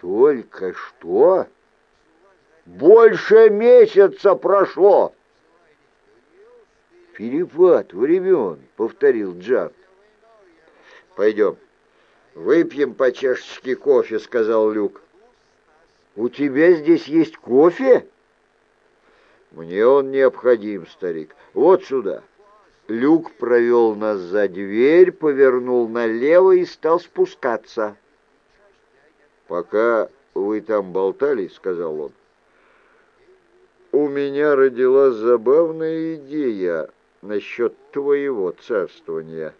Только что? Больше месяца прошло. Перепад времен, повторил Джард. Пойдем, выпьем по чашечке кофе, сказал Люк. У тебя здесь есть кофе? Мне он необходим, старик. Вот сюда. Люк провел нас за дверь, повернул налево и стал спускаться. «Пока вы там болтали, — сказал он, — у меня родилась забавная идея насчет твоего царствования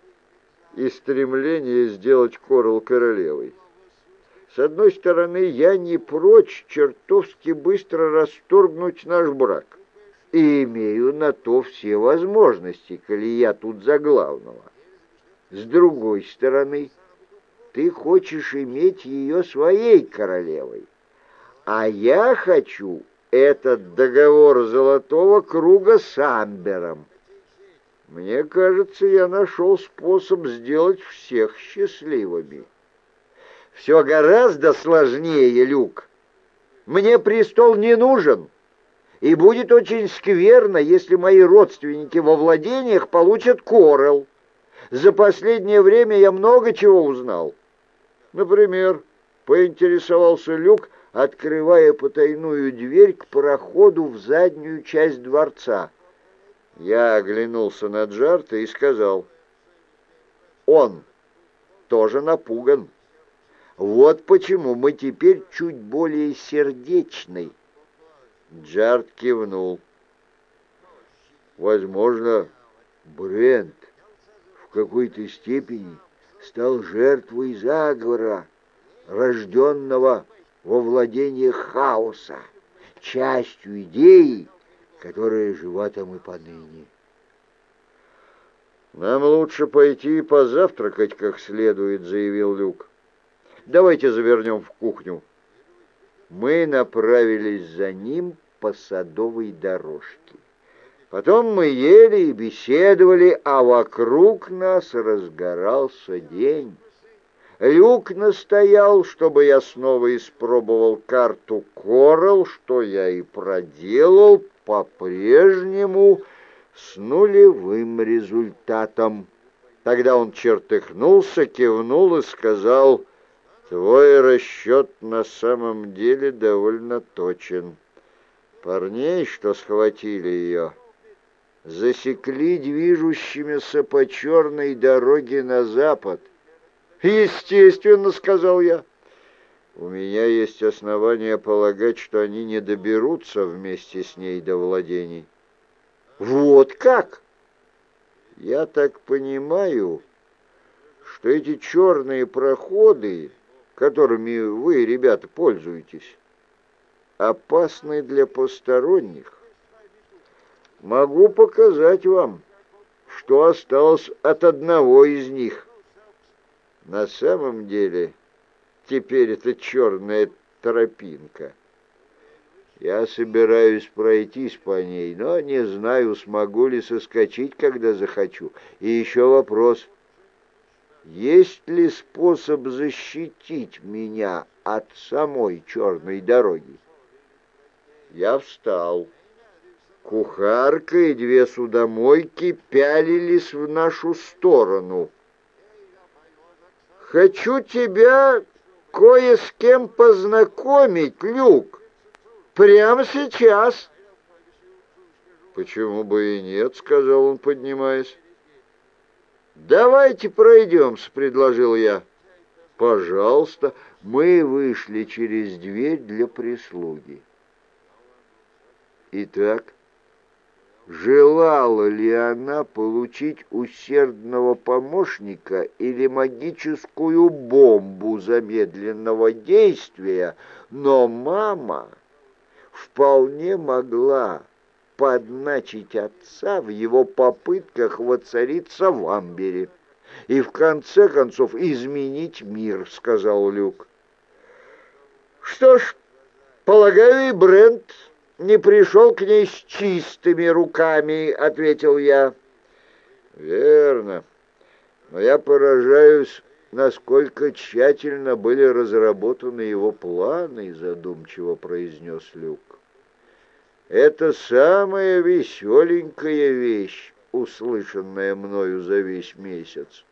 и стремления сделать Корл королевой. С одной стороны, я не прочь чертовски быстро расторгнуть наш брак и имею на то все возможности, коли я тут за главного. С другой стороны, ты хочешь иметь ее своей королевой, а я хочу этот договор золотого круга с Амбером. Мне кажется, я нашел способ сделать всех счастливыми. Все гораздо сложнее, Люк. Мне престол не нужен, и будет очень скверно, если мои родственники во владениях получат Корел. За последнее время я много чего узнал. Например, поинтересовался Люк, открывая потайную дверь к проходу в заднюю часть дворца. Я оглянулся на Джарта и сказал, «Он тоже напуган». Вот почему мы теперь чуть более сердечный. Джард кивнул. Возможно, Брент в какой-то степени стал жертвой заговора, рожденного во владениях хаоса, частью идеи, которая жива там и поныне. «Нам лучше пойти позавтракать как следует», — заявил Люк. Давайте завернем в кухню. Мы направились за ним по садовой дорожке. Потом мы ели и беседовали, а вокруг нас разгорался день. Люк настоял, чтобы я снова испробовал карту Коралл, что я и проделал по-прежнему с нулевым результатом. Тогда он чертыхнулся, кивнул и сказал Твой расчет на самом деле довольно точен. Парней, что схватили ее, засекли движущимися по черной дороге на запад. «Естественно», — сказал я. «У меня есть основания полагать, что они не доберутся вместе с ней до владений». «Вот как?» «Я так понимаю, что эти черные проходы которыми вы, ребята, пользуетесь, опасны для посторонних. Могу показать вам, что осталось от одного из них. На самом деле, теперь это черная тропинка. Я собираюсь пройтись по ней, но не знаю, смогу ли соскочить, когда захочу. И еще вопрос — есть ли способ защитить меня от самой черной дороги? Я встал. Кухарка и две судомойки пялились в нашу сторону. «Хочу тебя кое с кем познакомить, Люк, прямо сейчас». «Почему бы и нет?» — сказал он, поднимаясь. «Давайте пройдемся», — предложил я. «Пожалуйста». Мы вышли через дверь для прислуги. Итак, желала ли она получить усердного помощника или магическую бомбу замедленного действия, но мама вполне могла подначить отца в его попытках воцариться в Амбере и в конце концов изменить мир, сказал Люк. Что ж, полагаю, и Брент не пришел к ней с чистыми руками, ответил я. Верно. Но я поражаюсь, насколько тщательно были разработаны его планы, задумчиво произнес Люк. Это самая веселенькая вещь, услышанная мною за весь месяц.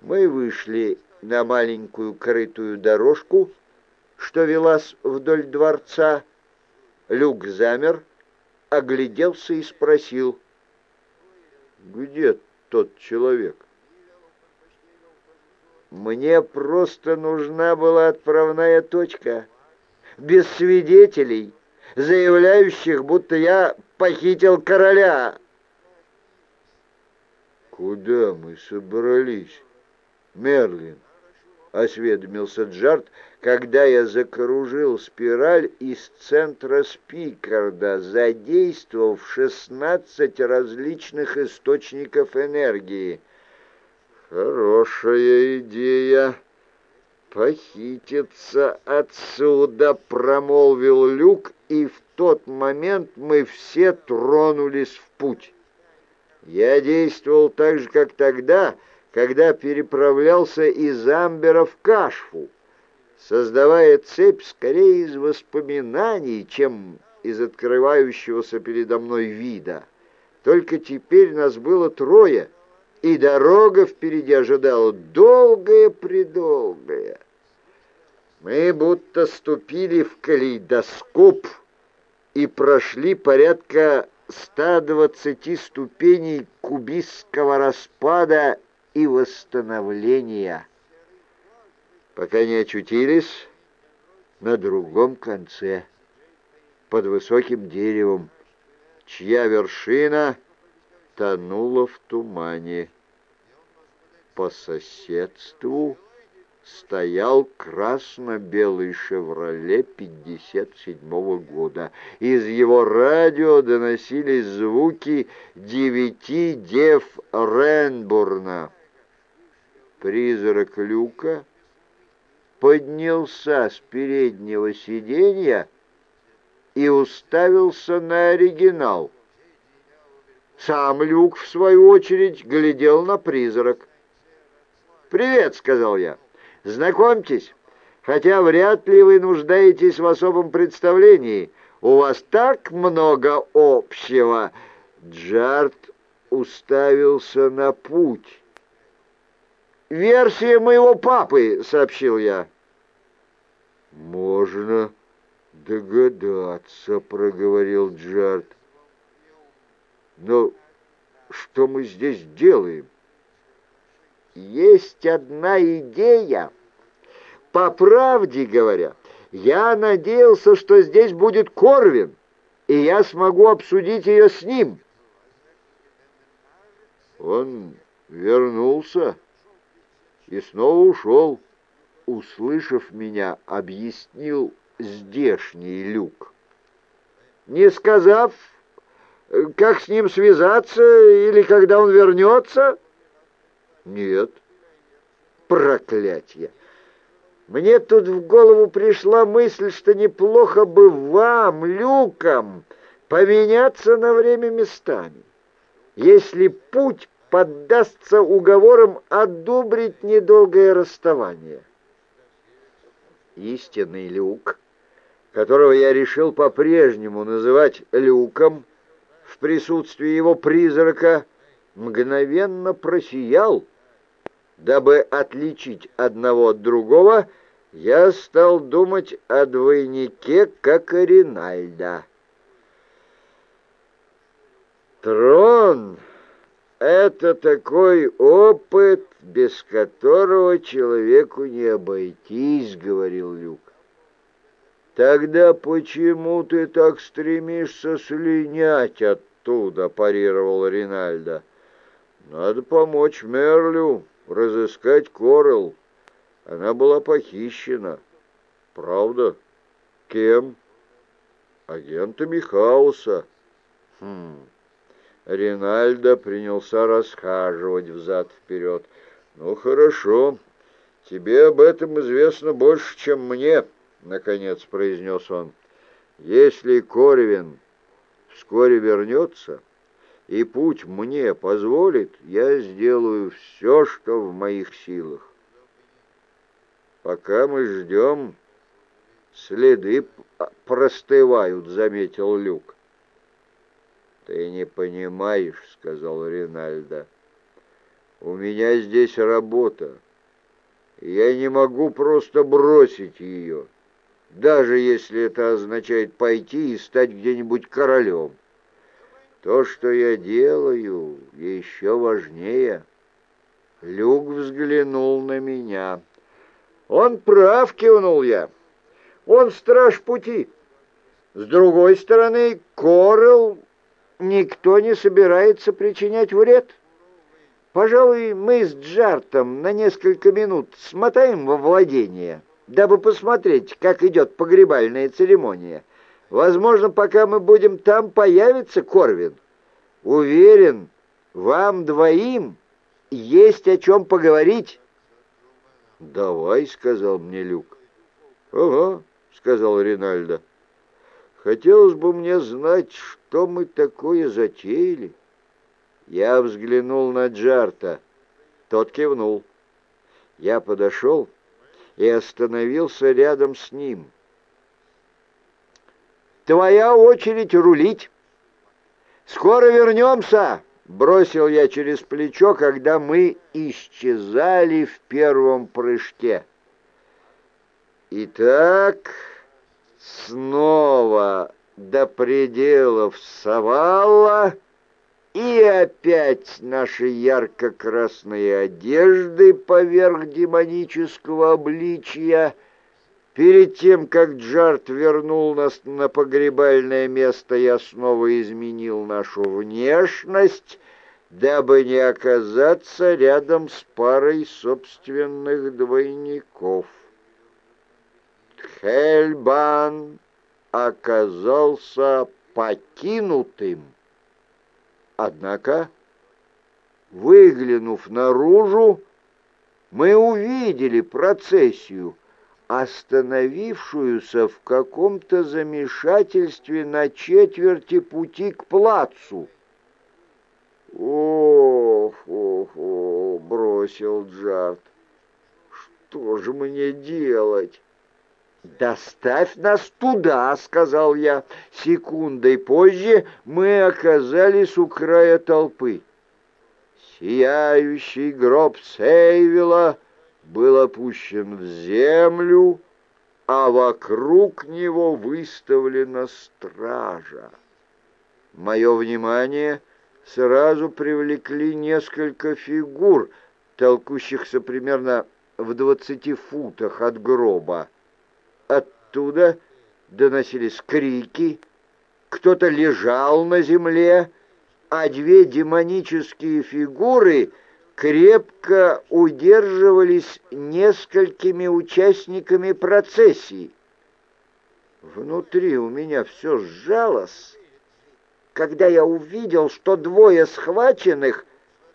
Мы вышли на маленькую крытую дорожку, что велась вдоль дворца. Люк замер, огляделся и спросил, «Где тот человек?» «Мне просто нужна была отправная точка, без свидетелей» заявляющих, будто я похитил короля. «Куда мы собрались, Мерлин?» — осведомился Джарт, когда я закружил спираль из центра Спикарда, задействовав шестнадцать различных источников энергии. «Хорошая идея!» «Похититься отсюда!» — промолвил Люк, и в тот момент мы все тронулись в путь. Я действовал так же, как тогда, когда переправлялся из Амбера в Кашфу, создавая цепь скорее из воспоминаний, чем из открывающегося передо мной вида. Только теперь нас было трое, и дорога впереди ожидала долгая-предолгая. Мы будто ступили в калейдоскоп и прошли порядка 120 ступеней кубистского распада и восстановления, пока не очутились на другом конце, под высоким деревом, чья вершина тонула в тумане. По соседству стоял красно-белый «Шевроле» 57-го года. Из его радио доносились звуки девяти дев Ренбурна. Призрак Люка поднялся с переднего сиденья и уставился на оригинал. Сам Люк, в свою очередь, глядел на призрак. «Привет», — сказал я. Знакомьтесь, хотя вряд ли вы нуждаетесь в особом представлении. У вас так много общего. Джарт уставился на путь. «Версия моего папы», — сообщил я. «Можно догадаться», — проговорил Джарт. «Но что мы здесь делаем?» «Есть одна идея», по правде говоря, я надеялся, что здесь будет Корвин, и я смогу обсудить ее с ним. Он вернулся и снова ушел, услышав меня, объяснил здешний люк. Не сказав, как с ним связаться или когда он вернется? Нет. Проклятье! Мне тут в голову пришла мысль, что неплохо бы вам, Люкам, поменяться на время местами. Если путь поддастся уговорам одобрить недолгое расставание. Истинный Люк, которого я решил по-прежнему называть Люком, в присутствии его призрака, мгновенно просиял, Дабы отличить одного от другого, я стал думать о двойнике, как о Ринальда. Трон — это такой опыт, без которого человеку не обойтись, — говорил Люк. «Тогда почему ты так стремишься слинять оттуда?» — парировал Ринальдо. «Надо помочь Мерлю, разыскать Корел. Она была похищена. Правда? Кем? Агентами хаоса. Хм. Ринальдо принялся расхаживать взад-вперед. «Ну, хорошо. Тебе об этом известно больше, чем мне», — наконец произнес он. «Если Корвин вскоре вернется, и путь мне позволит, я сделаю все, что в моих силах. «Пока мы ждем, следы простывают», — заметил Люк. «Ты не понимаешь», — сказал Ринальдо. «У меня здесь работа. Я не могу просто бросить ее, даже если это означает пойти и стать где-нибудь королем. То, что я делаю, еще важнее». Люк взглянул на меня. «Он прав», — кивнул я. «Он страж пути. С другой стороны, Корел никто не собирается причинять вред. Пожалуй, мы с Джартом на несколько минут смотаем во владение, дабы посмотреть, как идет погребальная церемония. Возможно, пока мы будем там, появится Корвин. Уверен, вам двоим есть о чем поговорить». «Давай», — сказал мне Люк. «Ага», — сказал Ринальдо. «Хотелось бы мне знать, что мы такое затеяли». Я взглянул на Джарта. Тот кивнул. Я подошел и остановился рядом с ним. «Твоя очередь рулить. Скоро вернемся!» Бросил я через плечо, когда мы исчезали в первом прыжке. Итак, снова до пределов совала, и опять наши ярко-красные одежды поверх демонического обличия — Перед тем, как Джарт вернул нас на погребальное место, я снова изменил нашу внешность, дабы не оказаться рядом с парой собственных двойников. Хельбан оказался покинутым. Однако, выглянув наружу, мы увидели процессию — остановившуюся в каком-то замешательстве на четверти пути к плацу. «Ох, ох, ох!» — бросил Джарт. «Что же мне делать?» «Доставь нас туда», — сказал я. Секундой позже мы оказались у края толпы. Сияющий гроб Сейвела был опущен в землю, а вокруг него выставлена стража. Мое внимание сразу привлекли несколько фигур, толкущихся примерно в двадцати футах от гроба. Оттуда доносились крики, кто-то лежал на земле, а две демонические фигуры — крепко удерживались несколькими участниками процессии. Внутри у меня все сжалось, когда я увидел, что двое схваченных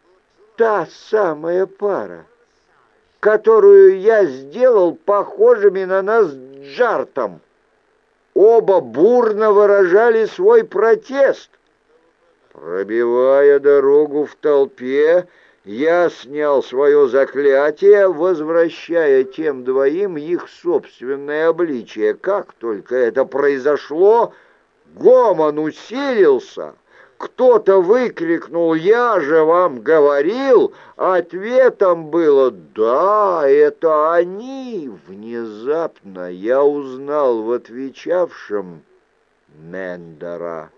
— та самая пара, которую я сделал похожими на нас Джартом. Оба бурно выражали свой протест. Пробивая дорогу в толпе, я снял свое заклятие, возвращая тем двоим их собственное обличие. Как только это произошло, гомон усилился. Кто-то выкрикнул «Я же вам говорил!» Ответом было «Да, это они!» Внезапно я узнал в отвечавшем Мендера.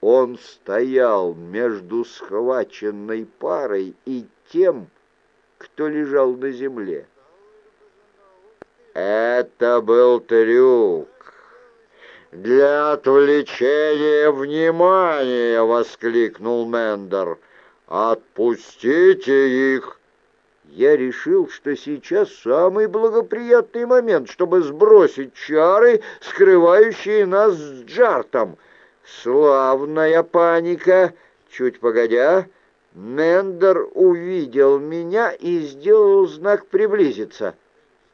Он стоял между схваченной парой и тем, кто лежал на земле. Это был трюк. «Для отвлечения внимания!» — воскликнул Мендер. «Отпустите их!» Я решил, что сейчас самый благоприятный момент, чтобы сбросить чары, скрывающие нас с Джартом — Славная паника! Чуть погодя, Мендер увидел меня и сделал знак приблизиться.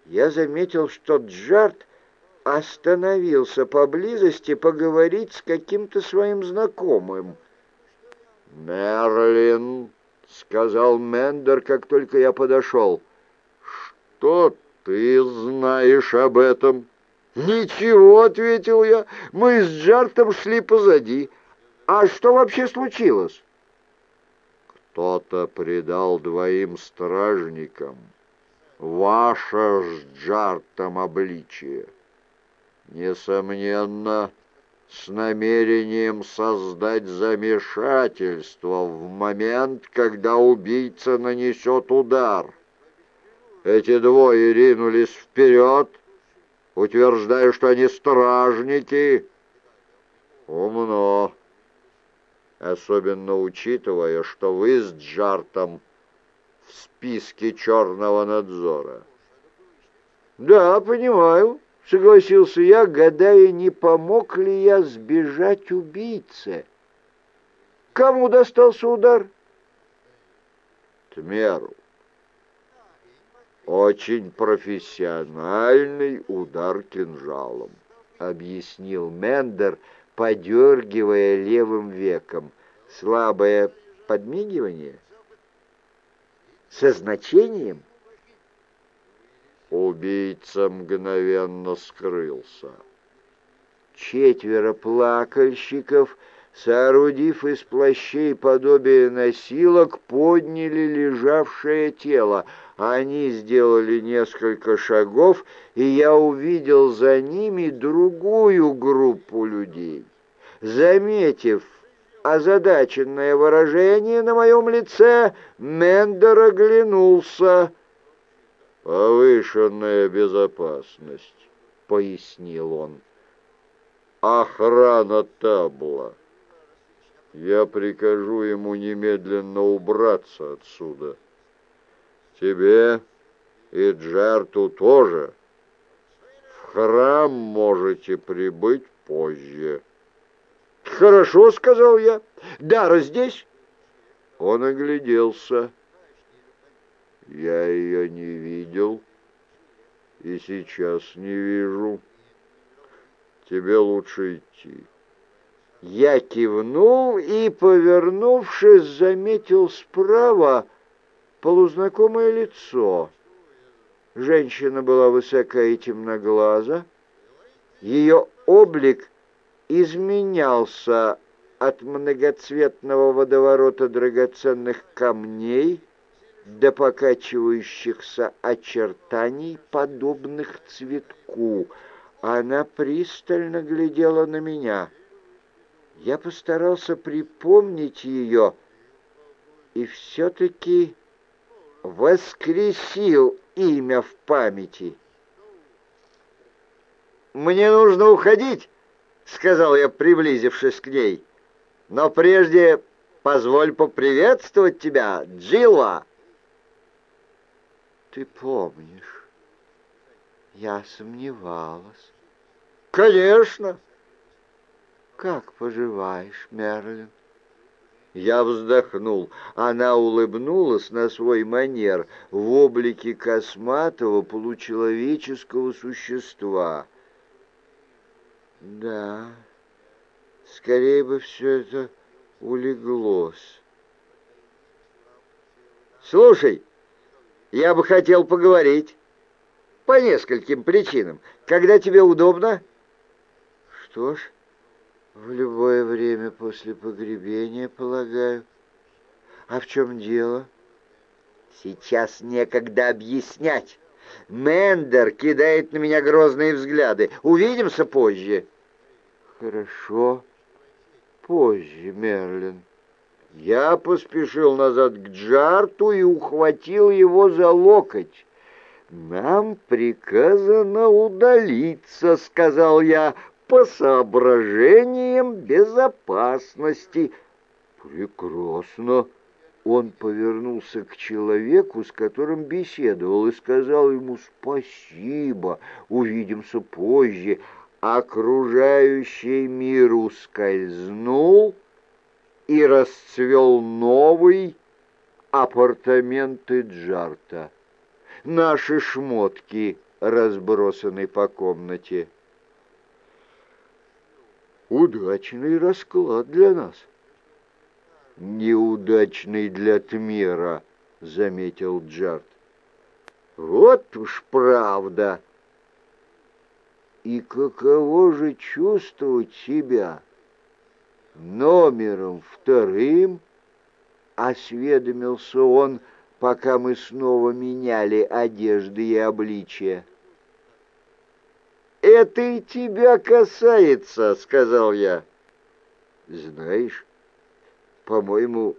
Я заметил, что Джарт остановился поблизости поговорить с каким-то своим знакомым. «Мерлин», — сказал Мендер, как только я подошел, — «что ты знаешь об этом?» «Ничего», — ответил я, — «мы с Джартом шли позади. А что вообще случилось?» «Кто-то предал двоим стражникам ваше с Джартом обличие. Несомненно, с намерением создать замешательство в момент, когда убийца нанесет удар. Эти двое ринулись вперед, утверждая, что они стражники. Умно, особенно учитывая, что вы с Джартом в списке черного надзора. «Да, понимаю», — согласился я, гадая, не помог ли я сбежать убийце. «Кому достался удар?» «Тмеру. Очень профессиональный удар кинжалом», — объяснил Мендер, подергивая левым веком. «Слабое подмигивание?» со значением? Убийца мгновенно скрылся. Четверо плакальщиков, соорудив из плащей подобие носилок, подняли лежавшее тело. Они сделали несколько шагов, и я увидел за ними другую группу людей. Заметив озадаченное выражение на моем лице, Мендер оглянулся. «Повышенная безопасность», — пояснил он. «Охрана табла. Я прикажу ему немедленно убраться отсюда. Тебе и Джарту тоже. В храм можете прибыть позже». «Хорошо», — сказал я. «Дара здесь?» Он огляделся. «Я ее не видел и сейчас не вижу. Тебе лучше идти». Я кивнул и, повернувшись, заметил справа полузнакомое лицо. Женщина была высокая и темноглаза. Ее облик изменялся от многоцветного водоворота драгоценных камней до покачивающихся очертаний, подобных цветку. Она пристально глядела на меня. Я постарался припомнить ее и все-таки воскресил имя в памяти. «Мне нужно уходить!» — сказал я, приблизившись к ней. «Но прежде позволь поприветствовать тебя, Джилла!» «Ты помнишь, я сомневалась». «Конечно!» «Как поживаешь, Мерлин?» Я вздохнул. Она улыбнулась на свой манер в облике косматого получеловеческого существа — да, скорее бы все это улеглось. Слушай, я бы хотел поговорить. По нескольким причинам. Когда тебе удобно? Что ж, в любое время после погребения, полагаю. А в чем дело? Сейчас некогда объяснять. Мендер кидает на меня грозные взгляды. Увидимся позже. Хорошо. Позже, Мерлин. Я поспешил назад к Джарту и ухватил его за локоть. «Нам приказано удалиться», — сказал я, — «по соображениям безопасности». «Прекрасно», он повернулся к человеку, с которым беседовал, и сказал ему «Спасибо, увидимся позже». Окружающий мир ускользнул и расцвел новый апартаменты Джарта. Наши шмотки разбросаны по комнате. Удачный расклад для нас неудачный для Тмера», — заметил Джарт. Вот уж правда. И каково же чувствовать себя номером вторым, осведомился он, пока мы снова меняли одежды и обличия. «Это и тебя касается», — сказал я. «Знаешь, по-моему,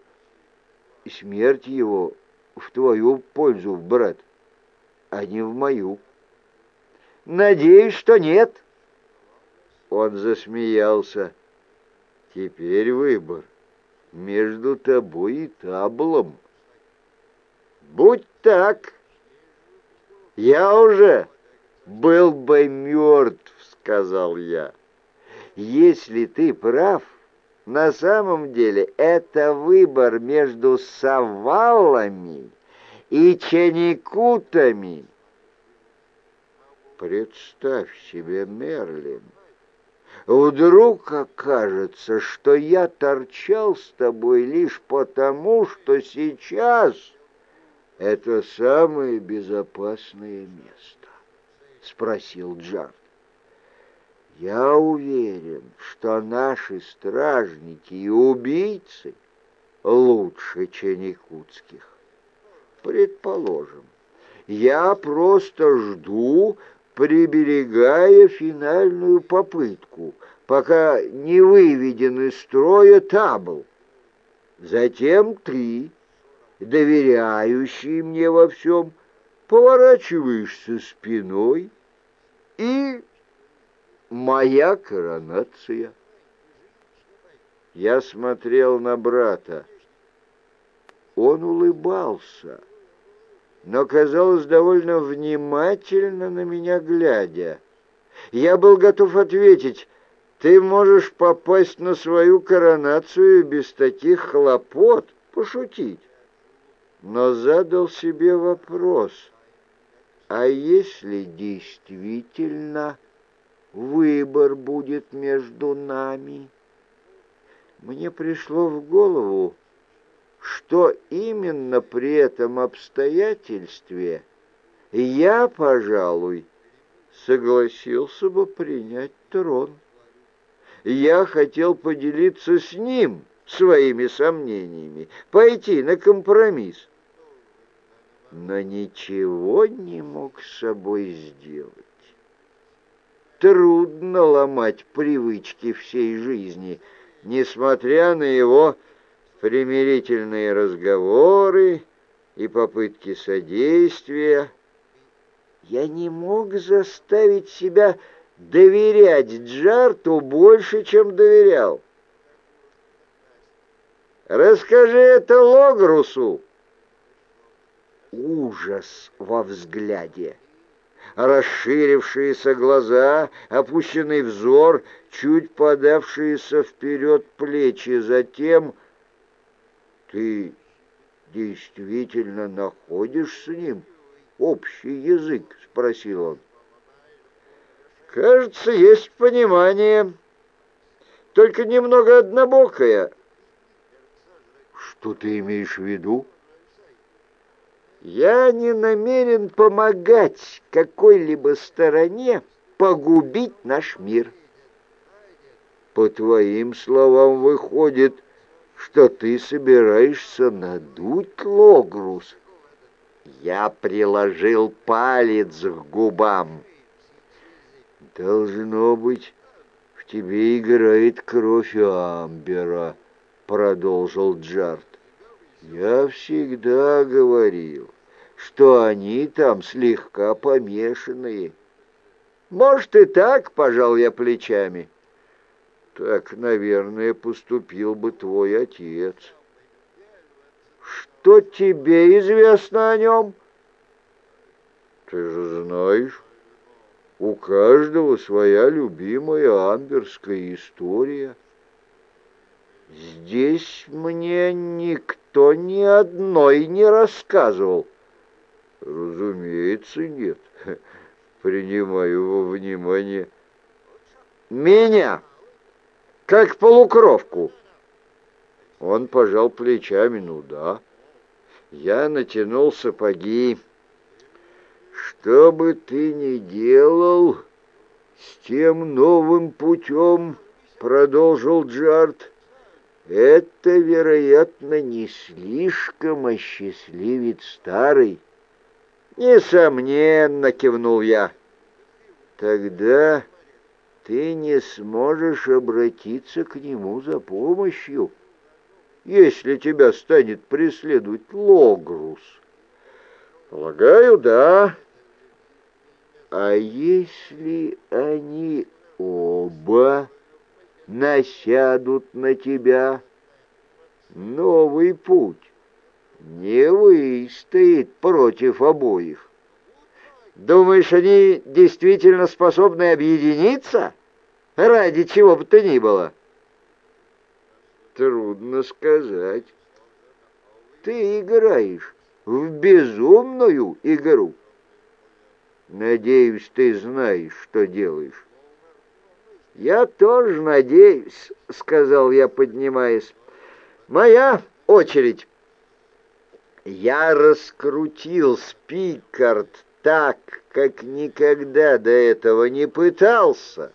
смерть его в твою пользу, брат, а не в мою». «Надеюсь, что нет». Он засмеялся. «Теперь выбор между тобой и таблом». «Будь так, я уже был бы мертв», — сказал я. «Если ты прав, на самом деле это выбор между савалами и чаникутами». Представь себе, Мерлин, вдруг окажется, что я торчал с тобой лишь потому, что сейчас это самое безопасное место, — спросил Джард. Я уверен, что наши стражники и убийцы лучше ченикутских. Предположим, я просто жду, приберегая финальную попытку, пока не выведен из строя табл. Затем ты, доверяющий мне во всем, поворачиваешься спиной, и моя коронация. Я смотрел на брата. Он улыбался но казалось довольно внимательно на меня глядя. Я был готов ответить, ты можешь попасть на свою коронацию без таких хлопот, пошутить. Но задал себе вопрос, а если действительно выбор будет между нами? Мне пришло в голову, что именно при этом обстоятельстве я, пожалуй, согласился бы принять трон. Я хотел поделиться с ним своими сомнениями, пойти на компромисс, но ничего не мог с собой сделать. Трудно ломать привычки всей жизни, несмотря на его примирительные разговоры и попытки содействия. Я не мог заставить себя доверять Джарту больше, чем доверял. «Расскажи это Логрусу!» Ужас во взгляде. Расширившиеся глаза, опущенный взор, чуть подавшиеся вперед плечи, затем — ты действительно находишь с ним общий язык? — спросил он. Кажется, есть понимание, только немного однобокое. Что ты имеешь в виду? Я не намерен помогать какой-либо стороне погубить наш мир. По твоим словам, выходит, что ты собираешься надуть Логрус. Я приложил палец к губам. Должно быть, в тебе играет кровь Амбера, продолжил Джарт. Я всегда говорил, что они там слегка помешанные. Может и так, пожал я плечами. Так, наверное, поступил бы твой отец. Что тебе известно о нем? Ты же знаешь, у каждого своя любимая амберская история. Здесь мне никто ни одной не рассказывал. Разумеется, нет. Принимаю во внимание. Меня как полукровку. Он пожал плечами, ну да. Я натянул сапоги. что бы ты ни делал с тем новым путем, — продолжил Джарт, — это, вероятно, не слишком осчастливит старый. Несомненно, кивнул я. Тогда ты не сможешь обратиться к нему за помощью, если тебя станет преследовать Логрус. Полагаю, да. А если они оба насядут на тебя, новый путь не выстоит против обоих. Думаешь, они действительно способны объединиться? Ради чего бы то ни было. Трудно сказать. Ты играешь в безумную игру. Надеюсь, ты знаешь, что делаешь. «Я тоже надеюсь», — сказал я, поднимаясь. «Моя очередь». Я раскрутил спикард так, как никогда до этого не пытался,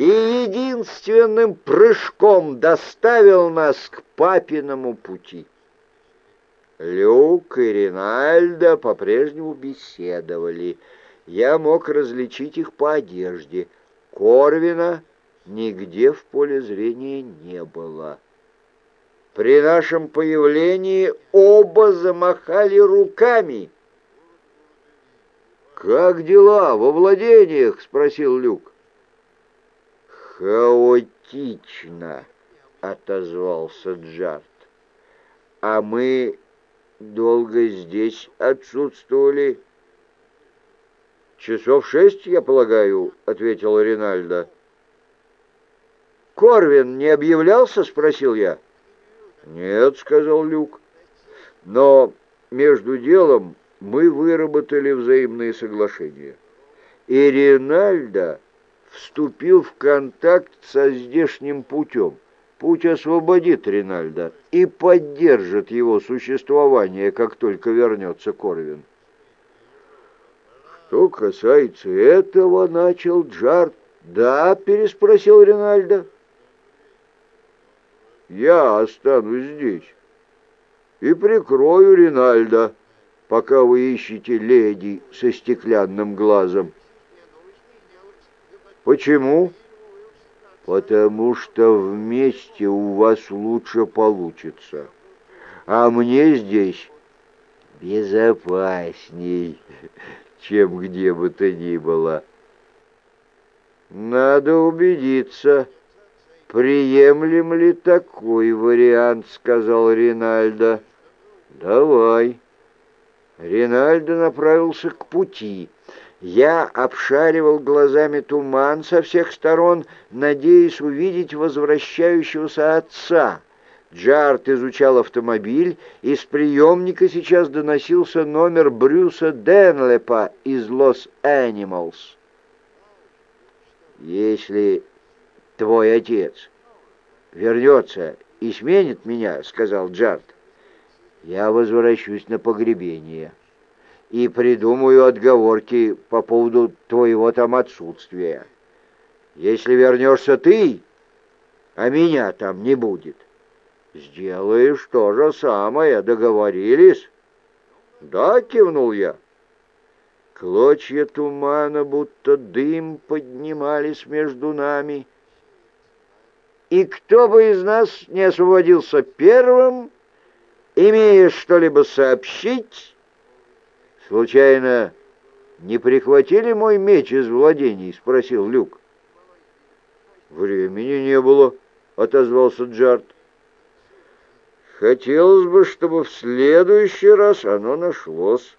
и единственным прыжком доставил нас к папиному пути. Люк и Ринальдо по-прежнему беседовали. Я мог различить их по одежде. Корвина нигде в поле зрения не было. При нашем появлении оба замахали руками. «Как дела во владениях?» — спросил Люк. «Хаотично», — отозвался Джарт. «А мы долго здесь отсутствовали?» «Часов шесть, я полагаю», — ответил Ринальдо. «Корвин не объявлялся?» — спросил я. «Нет», — сказал Люк. «Но между делом мы выработали взаимные соглашения. И Ринальдо вступил в контакт со здешним путем. Путь освободит Ринальдо и поддержит его существование, как только вернется Корвин. «Что касается этого, — начал Джарт. — Да, — переспросил Ринальдо. «Я останусь здесь и прикрою Ринальдо, пока вы ищете леди со стеклянным глазом». «Почему?» «Потому что вместе у вас лучше получится, а мне здесь безопасней» чем где бы то ни было. Надо убедиться, приемлем ли такой вариант, сказал Ринальдо. Давай. Ринальдо направился к пути. Я обшаривал глазами туман со всех сторон, надеясь увидеть возвращающегося отца. Джарт изучал автомобиль, из приемника сейчас доносился номер Брюса Денлепа из «Лос Энималс». «Если твой отец вернется и сменит меня, — сказал Джарт, — я возвращусь на погребение и придумаю отговорки по поводу твоего там отсутствия. Если вернешься ты, а меня там не будет, — «Сделаешь то же самое, договорились?» «Да», — кивнул я. Клочья тумана, будто дым, поднимались между нами. «И кто бы из нас не освободился первым, имея что-либо сообщить?» «Случайно не прихватили мой меч из владений?» — спросил Люк. «Времени не было», — отозвался Джарт. Хотелось бы, чтобы в следующий раз оно нашлось.